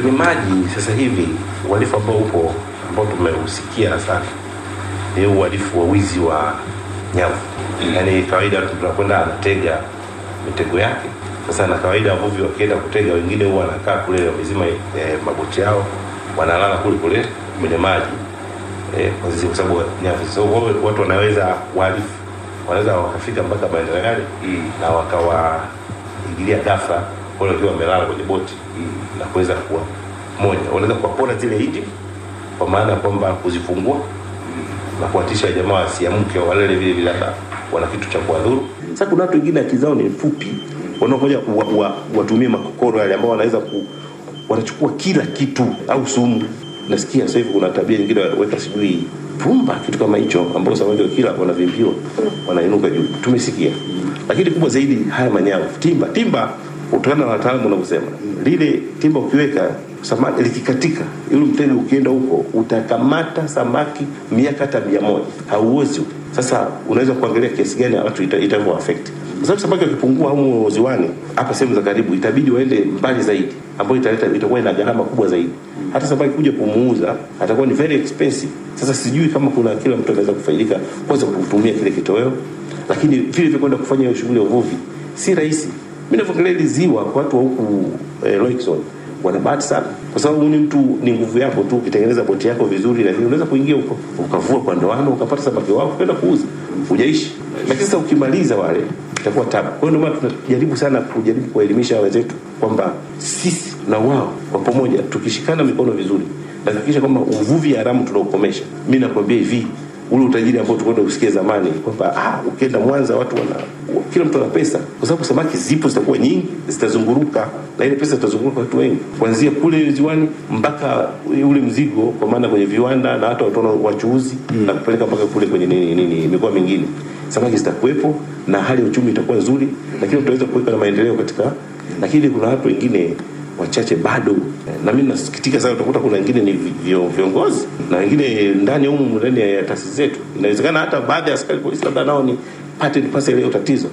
kwenye maji sasa hivi uhalifu ambao upo ambao tumeusikia sana ni uhalifu wa wizi wa nyavu. Yaani kawaida tunakwenda anatega mitego yake. Sasa na kawaida wavuvi wakienda kutega wengine huwa wanakaa kule wamezima eh, maboti yao wanalala kule kule kwenye maji. Eh, kwa sababu nyavu. So watu wanaweza wahalifu. Wanaweza wakafika mpaka maeneo yale na wakawaingilia ghafla wale wakiwa wamelala kwenye boti na kuweza kuwa moja. Wanaweza kuwapona zile injini kwa maana ya kwamba kuzifungua na kuwatisha jamaa wasiamke walele vile vile labda wana kitu cha kuwadhuru. Sasa kuna watu wengine akili zao ni mfupi, wanaokuja wa, wa, watumie makokoro yale ambao wanaweza ku, wanachukua kila kitu au sumu. Nasikia sasa hivi kuna tabia nyingine weka sijui pumba kitu kama hicho ambao samaki kila wanavimbiwa wanainuka juu. Tumesikia. Lakini kubwa zaidi haya manyavu timba. Timba kutokana na wataalamu unavyosema, lile timba ukiweka samaki likikatika yule mteja ukienda huko utakamata samaki miaka hata mia moja. Hauwezi. sasa unaweza kuangalia kiasi gani watu ita- itavyo affect. Kwa sababu samaki wakipungua humu ziwani hapa sehemu za karibu itabidi waende mbali zaidi ambayo italeta itakuwa ina gharama kubwa zaidi. Hata samaki kuja kumuuza atakuwa ni very expensive. Sasa sijui kama kuna kila mtu anaweza kufaidika kwanza kutumia kile kitoweo lakini vile vile kwenda kufanya hiyo shughuli ya uvuvi si rahisi mi navyoangalia hili ziwa kwa watu wa huku eh, Loixon wana bahati sana. Kwa sababu ni mtu ni nguvu yako tu ukitengeneza boti yako vizuri na nini unaweza kuingia huko ukavua kwa ndoano ukapata samaki wako kwenda kuuza. Hujaishi. Lakini sasa ukimaliza wale itakuwa tabu. Kwa hiyo ndio maana tunajaribu sana kujaribu kuwaelimisha wenzetu kwamba sisi na wao kwa pamoja tukishikana mikono vizuri na kuhakikisha kwamba uvuvi haramu tunaukomesha Mimi nakwambia hivi ule utajiri ambao tulikwenda kusikia zamani kwamba ah, ukienda Mwanza watu wana kila mtu ana pesa, kwa sababu samaki zipo, zitakuwa nyingi, zitazunguruka na ile pesa itazunguruka watu wengi, kuanzia kule ziwani mpaka ule mzigo, kwa maana kwenye viwanda na hata watu wachuuzi wachuuzi na kupeleka mpaka kule kwenye nini nini mikoa mingine, samaki zitakuwepo na hali ya uchumi itakuwa nzuri, lakini tutaweza kuweka na maendeleo katika, lakini kuna watu wengine wachache bado. Na mimi nasikitika sana utakuta kuna wengine ni viongozi na wengine ndani humu ndani ya taasisi zetu. Inawezekana hata baadhi ya askari polisi labda nao ni part and parcel ya tatizo